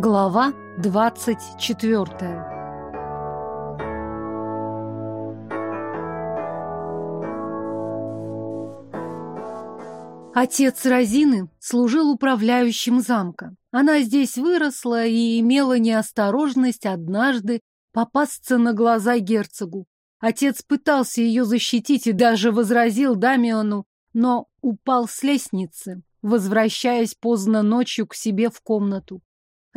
Глава двадцать четвертая Отец Розины служил управляющим замка. Она здесь выросла и имела неосторожность однажды попасться на глаза герцогу. Отец пытался ее защитить и даже возразил Дамиону, но упал с лестницы, возвращаясь поздно ночью к себе в комнату.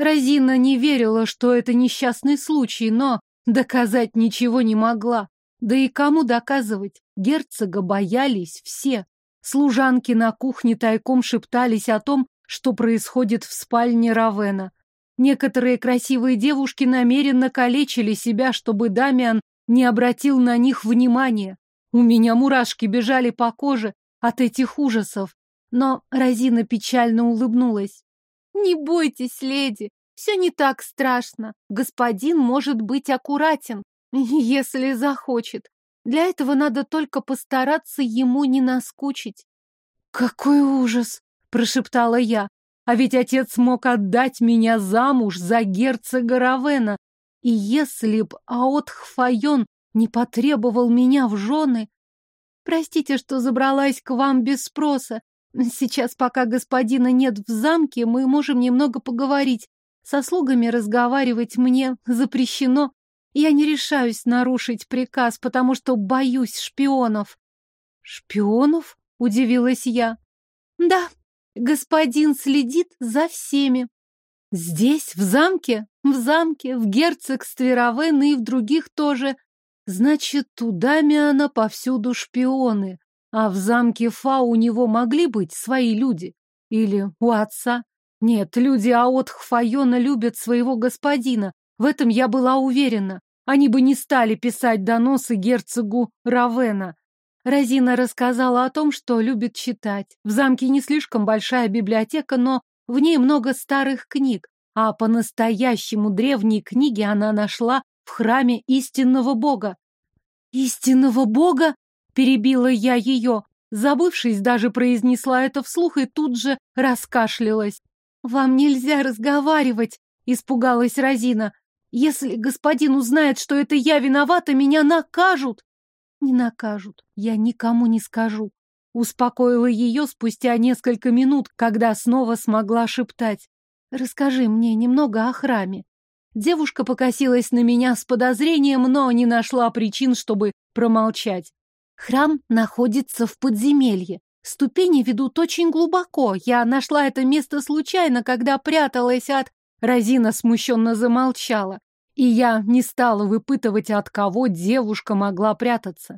Розина не верила, что это несчастный случай, но доказать ничего не могла. Да и кому доказывать? Герцога боялись все. Служанки на кухне тайком шептались о том, что происходит в спальне Равена. Некоторые красивые девушки намеренно калечили себя, чтобы Дамиан не обратил на них внимания. У меня мурашки бежали по коже от этих ужасов. Но Розина печально улыбнулась. «Не бойтесь, леди, все не так страшно. Господин может быть аккуратен, если захочет. Для этого надо только постараться ему не наскучить». «Какой ужас!» — прошептала я. «А ведь отец мог отдать меня замуж за герцога Равена. И если б Аотх Файон не потребовал меня в жены...» «Простите, что забралась к вам без спроса. Сейчас, пока господина нет в замке, мы можем немного поговорить. Со слугами разговаривать мне запрещено. Я не решаюсь нарушить приказ, потому что боюсь шпионов. Шпионов? Удивилась я. Да, господин следит за всеми. Здесь, в замке? В замке, в герцогстве Равен и в других тоже. Значит, у Дамиана повсюду шпионы. А в замке Фа у него могли быть свои люди? Или у отца? Нет, люди Аотх Файона любят своего господина. В этом я была уверена. Они бы не стали писать доносы герцогу Равена. Розина рассказала о том, что любит читать. В замке не слишком большая библиотека, но в ней много старых книг, а по-настоящему древние книги она нашла в храме истинного бога. «Истинного бога?» Перебила я ее, забывшись, даже произнесла это вслух и тут же раскашлялась. «Вам нельзя разговаривать!» — испугалась Розина. «Если господин узнает, что это я виновата, меня накажут!» «Не накажут, я никому не скажу», — успокоила ее спустя несколько минут, когда снова смогла шептать. «Расскажи мне немного о храме». Девушка покосилась на меня с подозрением, но не нашла причин, чтобы промолчать. Храм находится в подземелье. Ступени ведут очень глубоко. Я нашла это место случайно, когда пряталась от... Розина смущенно замолчала, и я не стала выпытывать, от кого девушка могла прятаться.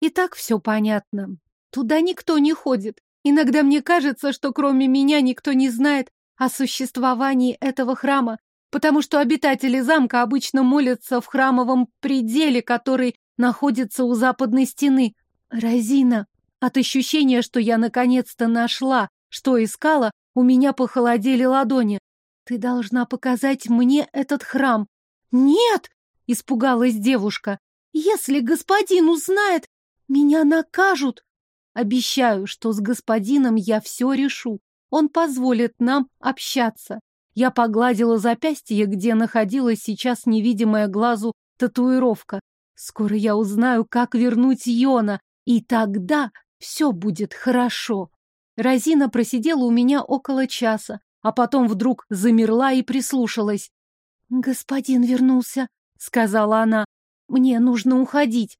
И так все понятно. Туда никто не ходит. Иногда мне кажется, что кроме меня никто не знает о существовании этого храма, потому что обитатели замка обычно молятся в храмовом пределе, который находится у западной стены. Розина, от ощущения, что я наконец-то нашла, что искала, у меня похолодели ладони. Ты должна показать мне этот храм. Нет, испугалась девушка. Если господин узнает, меня накажут. Обещаю, что с господином я все решу. Он позволит нам общаться. Я погладила запястье, где находилась сейчас невидимая глазу татуировка. Скоро я узнаю, как вернуть Йона, и тогда все будет хорошо. Розина просидела у меня около часа, а потом вдруг замерла и прислушалась. «Господин вернулся», — сказала она. «Мне нужно уходить».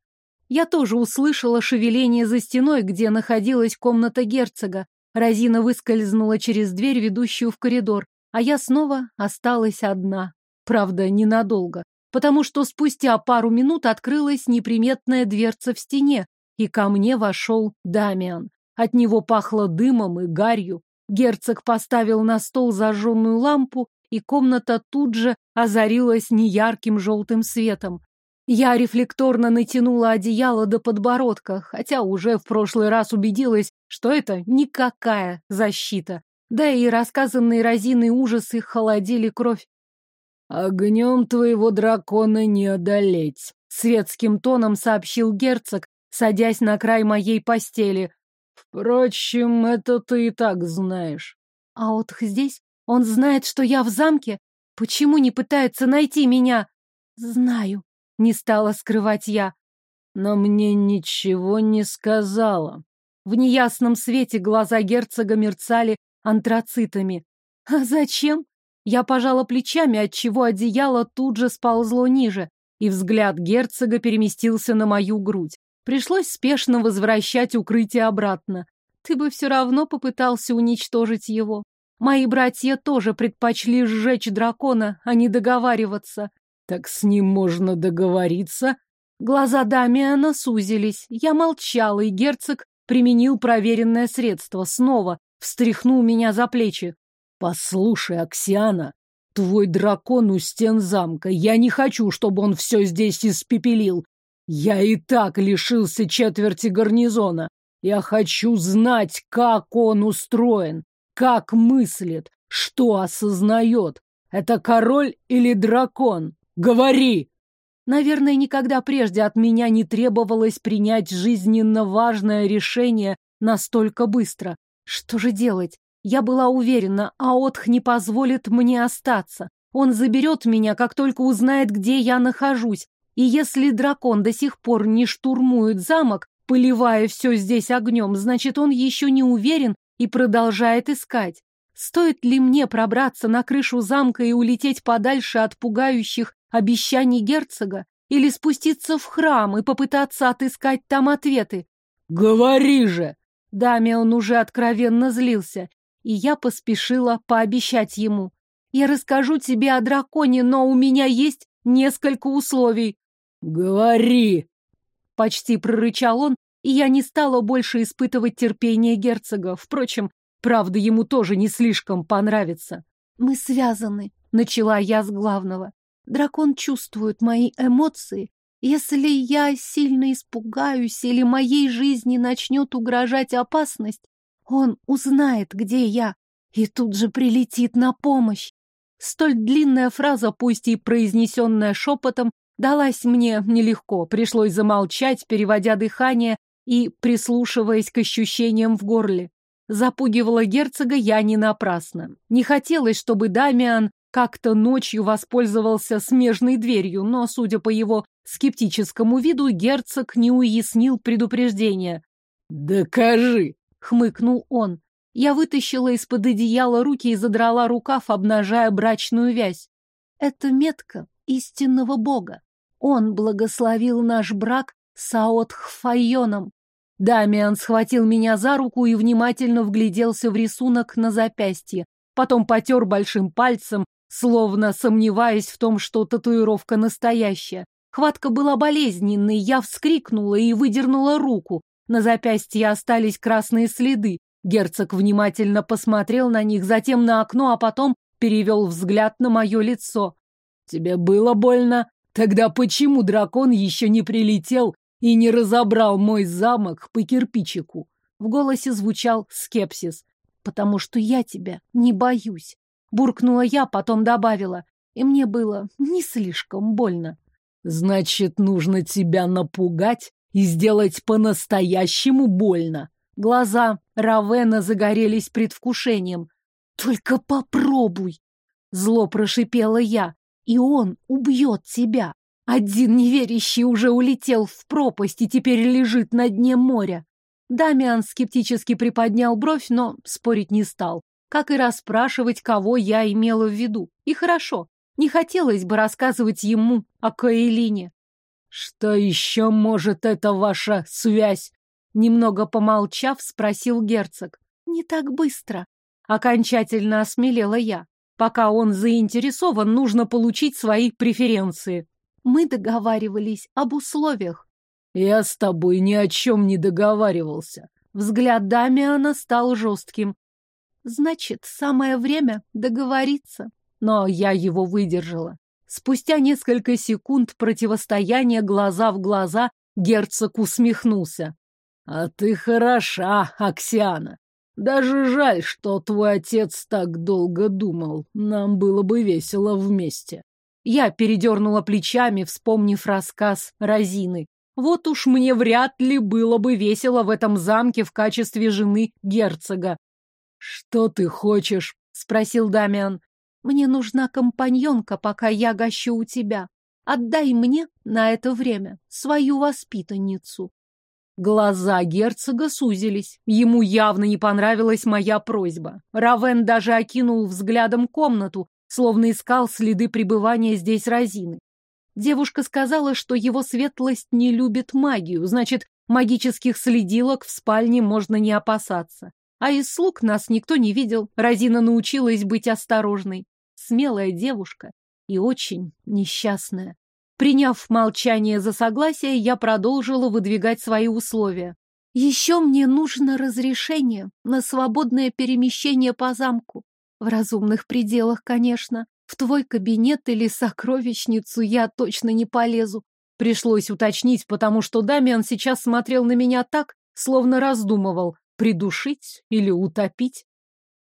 Я тоже услышала шевеление за стеной, где находилась комната герцога. Розина выскользнула через дверь, ведущую в коридор, а я снова осталась одна. Правда, ненадолго, потому что спустя пару минут открылась неприметная дверца в стене, и ко мне вошел Дамиан. От него пахло дымом и гарью. Герцог поставил на стол зажженную лампу, и комната тут же озарилась неярким желтым светом. Я рефлекторно натянула одеяло до подбородка, хотя уже в прошлый раз убедилась, что это никакая защита. Да и рассказанные разиной ужасы холодили кровь. «Огнем твоего дракона не одолеть», — светским тоном сообщил герцог, садясь на край моей постели. Впрочем, это ты и так знаешь. А вот здесь? Он знает, что я в замке? Почему не пытается найти меня? Знаю, не стала скрывать я. Но мне ничего не сказала. В неясном свете глаза герцога мерцали антрацитами. А зачем? Я пожала плечами, отчего одеяло тут же сползло ниже, и взгляд герцога переместился на мою грудь. Пришлось спешно возвращать укрытие обратно. Ты бы все равно попытался уничтожить его. Мои братья тоже предпочли сжечь дракона, а не договариваться. Так с ним можно договориться? Глаза Дамиана сузились. Я молчала, и герцог применил проверенное средство. Снова встряхнул меня за плечи. Послушай, Аксиана, твой дракон у стен замка. Я не хочу, чтобы он все здесь испепелил. Я и так лишился четверти гарнизона. Я хочу знать, как он устроен, как мыслит, что осознает. Это король или дракон? Говори! Наверное, никогда прежде от меня не требовалось принять жизненно важное решение настолько быстро. Что же делать? Я была уверена, Аотх не позволит мне остаться. Он заберет меня, как только узнает, где я нахожусь. И если дракон до сих пор не штурмует замок, поливая все здесь огнем, значит, он еще не уверен и продолжает искать. Стоит ли мне пробраться на крышу замка и улететь подальше от пугающих обещаний герцога? Или спуститься в храм и попытаться отыскать там ответы? «Говори же!» Дамиан уже откровенно злился, и я поспешила пообещать ему. «Я расскажу тебе о драконе, но у меня есть несколько условий». «Говори!» Почти прорычал он, и я не стала больше испытывать терпение герцога. Впрочем, правда, ему тоже не слишком понравится. «Мы связаны», — начала я с главного. «Дракон чувствует мои эмоции. Если я сильно испугаюсь или моей жизни начнет угрожать опасность, он узнает, где я, и тут же прилетит на помощь. Столь длинная фраза, пусть и произнесенная шепотом, далась мне нелегко. Пришлось замолчать, переводя дыхание и прислушиваясь к ощущениям в горле. Запугивала герцога я не напрасно. Не хотелось, чтобы Дамиан как-то ночью воспользовался смежной дверью, но, судя по его скептическому виду, герцог не уяснил предупреждения. «Докажи!» — хмыкнул он. Я вытащила из-под одеяла руки и задрала рукав, обнажая брачную вязь. Это метка истинного бога. Он благословил наш брак с Аотхфайоном. Дамиан схватил меня за руку и внимательно вгляделся в рисунок на запястье. Потом потер большим пальцем, словно сомневаясь в том, что татуировка настоящая. Хватка была болезненной, я вскрикнула и выдернула руку. На запястье остались красные следы. Герцог внимательно посмотрел на них, затем на окно, а потом перевел взгляд на мое лицо. «Тебе было больно? Тогда почему дракон еще не прилетел и не разобрал мой замок по кирпичику?» В голосе звучал скепсис. «Потому что я тебя не боюсь». Буркнула я, потом добавила. И мне было не слишком больно. «Значит, нужно тебя напугать и сделать по-настоящему больно». Глаза Равена загорелись предвкушением. «Только попробуй!» Зло прошипела я. «И он убьет тебя!» Один неверящий уже улетел в пропасть и теперь лежит на дне моря. Дамиан скептически приподнял бровь, но спорить не стал. Как и расспрашивать, кого я имела в виду. И хорошо. Не хотелось бы рассказывать ему о Каэлине. «Что еще может эта ваша связь?» Немного помолчав, спросил герцог. «Не так быстро». Окончательно осмелела я. Пока он заинтересован, нужно получить свои преференции. Мы договаривались об условиях. Я с тобой ни о чем не договаривался. Взгляд Дамиана стал жестким. Значит, самое время договориться. Но я его выдержала. Спустя несколько секунд противостояния глаза в глаза герцог усмехнулся. А ты хороша, Аксиана. Даже жаль, что твой отец так долго думал. Нам было бы весело вместе. Я передернула плечами, вспомнив рассказ Розины. Вот уж мне вряд ли было бы весело в этом замке в качестве жены герцога. «Что ты хочешь?» — спросил Дамиан. Мне нужна компаньонка, пока я гощу у тебя. Отдай мне на это время свою воспитанницу. Глаза герцога сузились. Ему явно не понравилась моя просьба. Равен даже окинул взглядом комнату, словно искал следы пребывания здесь Розины. Девушка сказала, что его светлость не любит магию, значит, магических следилок в спальне можно не опасаться. А из слуг нас никто не видел. Розина научилась быть осторожной. Смелая девушка и очень несчастная. Приняв молчание за согласие, я продолжила выдвигать свои условия. Еще мне нужно разрешение на свободное перемещение по замку. В разумных пределах, конечно. В твой кабинет или сокровищницу я точно не полезу. Пришлось уточнить, потому что Дамиан сейчас смотрел на меня так, словно раздумывал, придушить или утопить.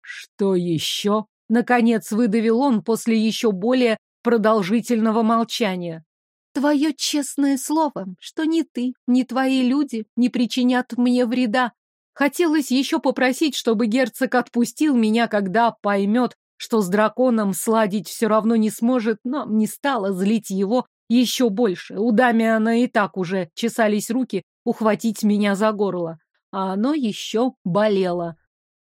Что еще? Наконец выдавил он после еще более продолжительного молчания. Твое честное слово, что ни ты, ни твои люди не причинят мне вреда. Хотелось еще попросить, чтобы герцог отпустил меня, когда поймет, что с драконом сладить все равно не сможет, но не стало злить его еще больше. У Дамиана и так уже чесались руки ухватить меня за горло, а оно еще болело.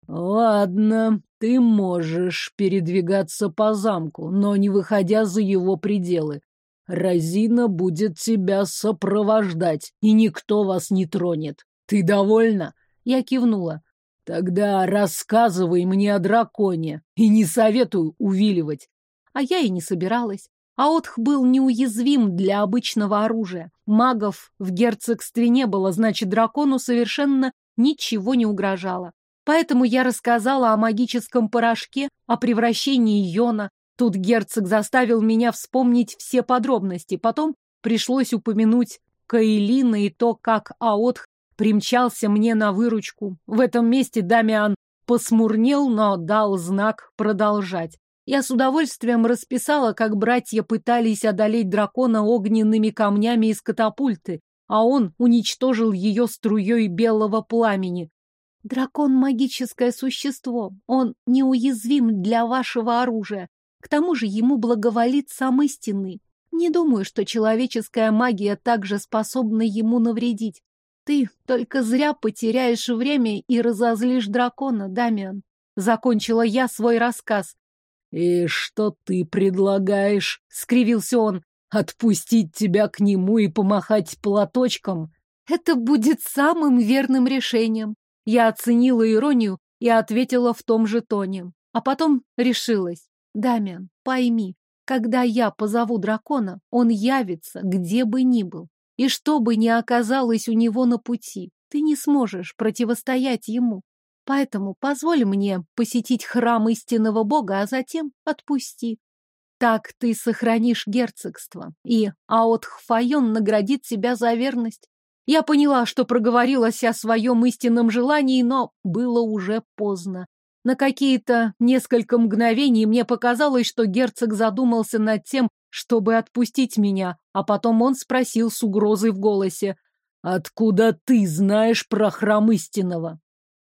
Ладно, ты можешь передвигаться по замку, но не выходя за его пределы. Розина будет тебя сопровождать, и никто вас не тронет. Ты довольна? Я кивнула. Тогда рассказывай мне о драконе, и не советую увиливать. А я и не собиралась. Аотх был неуязвим для обычного оружия. Магов в герцогстве не было, значит, дракону совершенно ничего не угрожало. Поэтому я рассказала о магическом порошке, о превращении Йона, Тут герцог заставил меня вспомнить все подробности. Потом пришлось упомянуть Каэлина и то, как Аотх примчался мне на выручку. В этом месте Дамиан посмурнел, но дал знак продолжать. Я с удовольствием расписала, как братья пытались одолеть дракона огненными камнями из катапульты, а он уничтожил ее струей белого пламени. Дракон — магическое существо, он неуязвим для вашего оружия. К тому же ему благоволит сам истинный. Не думаю, что человеческая магия также способна ему навредить. Ты только зря потеряешь время и разозлишь дракона, Дамиан. Закончила я свой рассказ. «И что ты предлагаешь?» — скривился он. «Отпустить тебя к нему и помахать платочком?» «Это будет самым верным решением». Я оценила иронию и ответила в том же тоне. А потом решилась. Дамиан, пойми, когда я позову дракона, он явится, где бы ни был. И что бы ни оказалось у него на пути, ты не сможешь противостоять ему. Поэтому позволь мне посетить храм истинного бога, а затем отпусти. Так ты сохранишь герцогство, и Аотхфайон наградит тебя за верность. Я поняла, что проговорилась о своем истинном желании, но было уже поздно. На какие-то несколько мгновений мне показалось, что герцог задумался над тем, чтобы отпустить меня, а потом он спросил с угрозой в голосе, «Откуда ты знаешь про храм истинного?»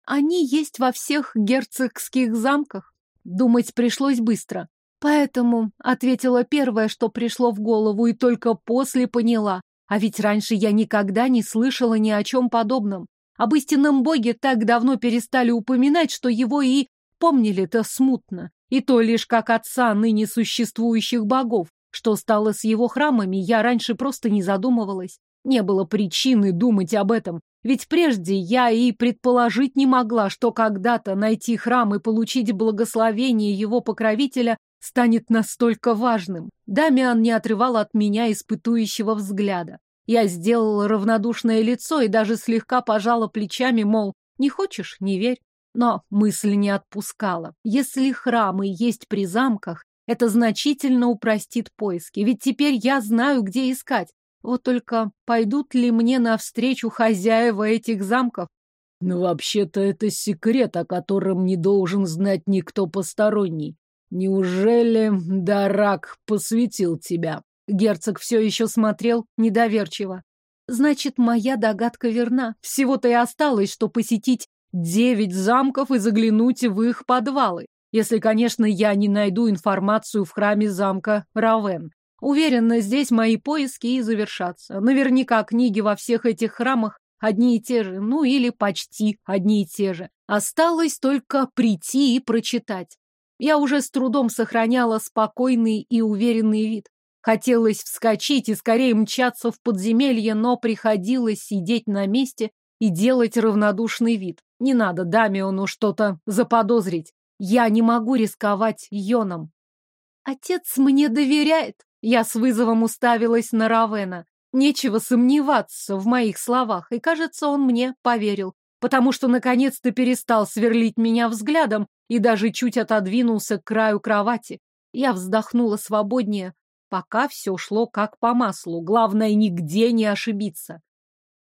«Они есть во всех герцогских замках». Думать пришлось быстро. Поэтому ответила первое, что пришло в голову, и только после поняла. А ведь раньше я никогда не слышала ни о чем подобном. Об истинном боге так давно перестали упоминать, что его и помнили-то смутно. И то лишь как отца ныне существующих богов. Что стало с его храмами, я раньше просто не задумывалась. Не было причины думать об этом. Ведь прежде я и предположить не могла, что когда-то найти храм и получить благословение его покровителя станет настолько важным. Дамиан не отрывал от меня испытующего взгляда. Я сделала равнодушное лицо и даже слегка пожала плечами, мол, не хочешь — не верь. Но мысль не отпускала. Если храмы есть при замках, это значительно упростит поиски, ведь теперь я знаю, где искать. Вот только пойдут ли мне навстречу хозяева этих замков? Ну, вообще-то это секрет, о котором не должен знать никто посторонний. Неужели Дарак посвятил тебя? Герцог все еще смотрел недоверчиво. Значит, моя догадка верна. Всего-то и осталось, что посетить девять замков и заглянуть в их подвалы. Если, конечно, я не найду информацию в храме замка Равен. Уверена, здесь мои поиски и завершатся. Наверняка книги во всех этих храмах одни и те же, ну или почти одни и те же. Осталось только прийти и прочитать. Я уже с трудом сохраняла спокойный и уверенный вид. Хотелось вскочить и скорее мчаться в подземелье, но приходилось сидеть на месте и делать равнодушный вид. Не надо Дамиону что-то заподозрить. Я не могу рисковать Йоном. Отец мне доверяет. Я с вызовом уставилась на Равена. Нечего сомневаться в моих словах, и, кажется, он мне поверил, потому что наконец-то перестал сверлить меня взглядом и даже чуть отодвинулся к краю кровати. Я вздохнула свободнее, пока все шло как по маслу. Главное, нигде не ошибиться.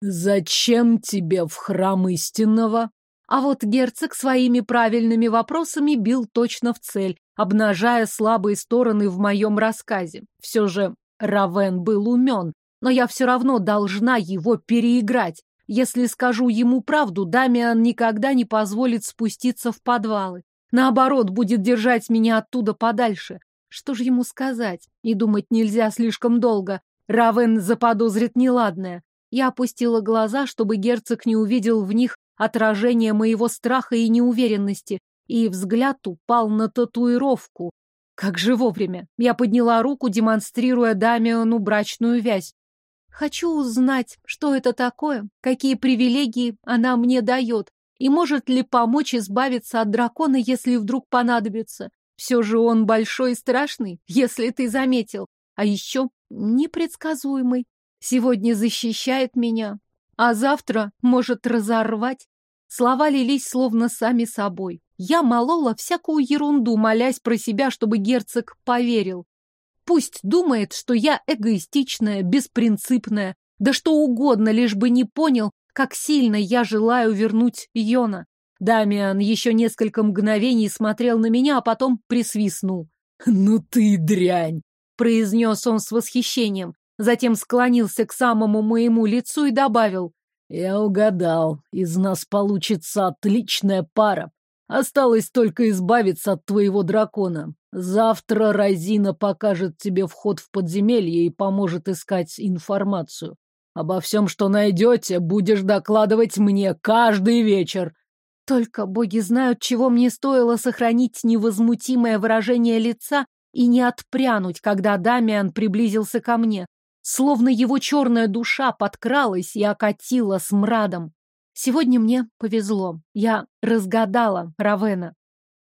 «Зачем тебе в храм истинного?» А вот герцог своими правильными вопросами бил точно в цель, обнажая слабые стороны в моем рассказе. Все же Равен был умен, но я все равно должна его переиграть. Если скажу ему правду, Дамиан никогда не позволит спуститься в подвалы. Наоборот, будет держать меня оттуда подальше. Что же ему сказать? И думать нельзя слишком долго. Равен заподозрит неладное. Я опустила глаза, чтобы герцог не увидел в них отражение моего страха и неуверенности, и взгляд упал на татуировку. Как же вовремя. Я подняла руку, демонстрируя Дамиону брачную вязь. Хочу узнать, что это такое, какие привилегии она мне дает, и может ли помочь избавиться от дракона, если вдруг понадобится. Все же он большой и страшный, если ты заметил, а еще непредсказуемый. Сегодня защищает меня, а завтра может разорвать. Слова лились словно сами собой. Я молола всякую ерунду, молясь про себя, чтобы герцог поверил. Пусть думает, что я эгоистичная, беспринципная, да что угодно, лишь бы не понял, как сильно я желаю вернуть Йона. Дамиан еще несколько мгновений смотрел на меня, а потом присвистнул. «Ну ты дрянь!» — произнес он с восхищением. Затем склонился к самому моему лицу и добавил. «Я угадал. Из нас получится отличная пара. Осталось только избавиться от твоего дракона. Завтра Розина покажет тебе вход в подземелье и поможет искать информацию. Обо всем, что найдете, будешь докладывать мне каждый вечер. Только боги знают, чего мне стоило сохранить невозмутимое выражение лица и не отпрянуть, когда Дамиан приблизился ко мне словно его черная душа подкралась и окатила смрадом. Сегодня мне повезло. Я разгадала Равена.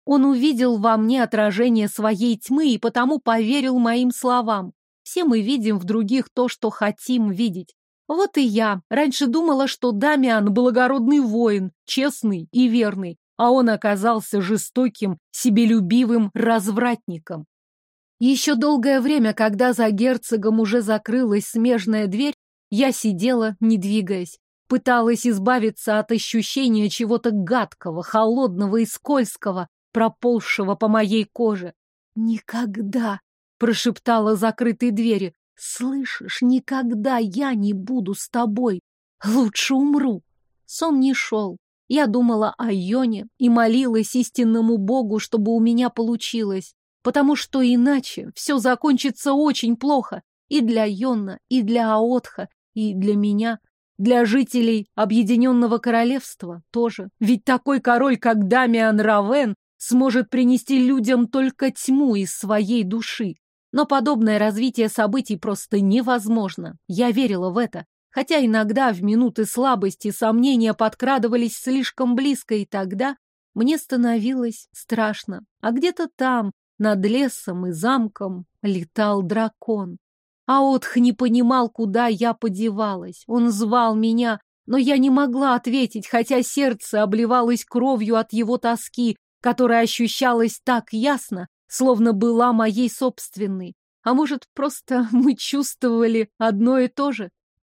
Он увидел во мне отражение своей тьмы и потому поверил моим словам. Все мы видим в других то, что хотим видеть. Вот и я. Раньше думала, что Дамиан – благородный воин, честный и верный, а он оказался жестоким, себелюбивым развратником. Еще долгое время, когда за герцогом уже закрылась смежная дверь, я сидела, не двигаясь. Пыталась избавиться от ощущения чего-то гадкого, холодного и скользкого, проползшего по моей коже. «Никогда!» — прошептала закрытой двери. «Слышишь, никогда я не буду с тобой. Лучше умру». Сон не шел. Я думала о Йоне и молилась истинному Богу, чтобы у меня получилось потому что иначе все закончится очень плохо и для Йонна, и для Аотха, и для меня, для жителей Объединенного Королевства тоже. Ведь такой король, как Дамиан Равен, сможет принести людям только тьму из своей души. Но подобное развитие событий просто невозможно. Я верила в это. Хотя иногда в минуты слабости сомнения подкрадывались слишком близко, и тогда мне становилось страшно. А где-то там, над лесом и замком летал дракон. А Отх не понимал, куда я подевалась. Он звал меня, но я не могла ответить, хотя сердце обливалось кровью от его тоски, которая ощущалась так ясно, словно была моей собственной. А может, просто мы чувствовали одно и то же?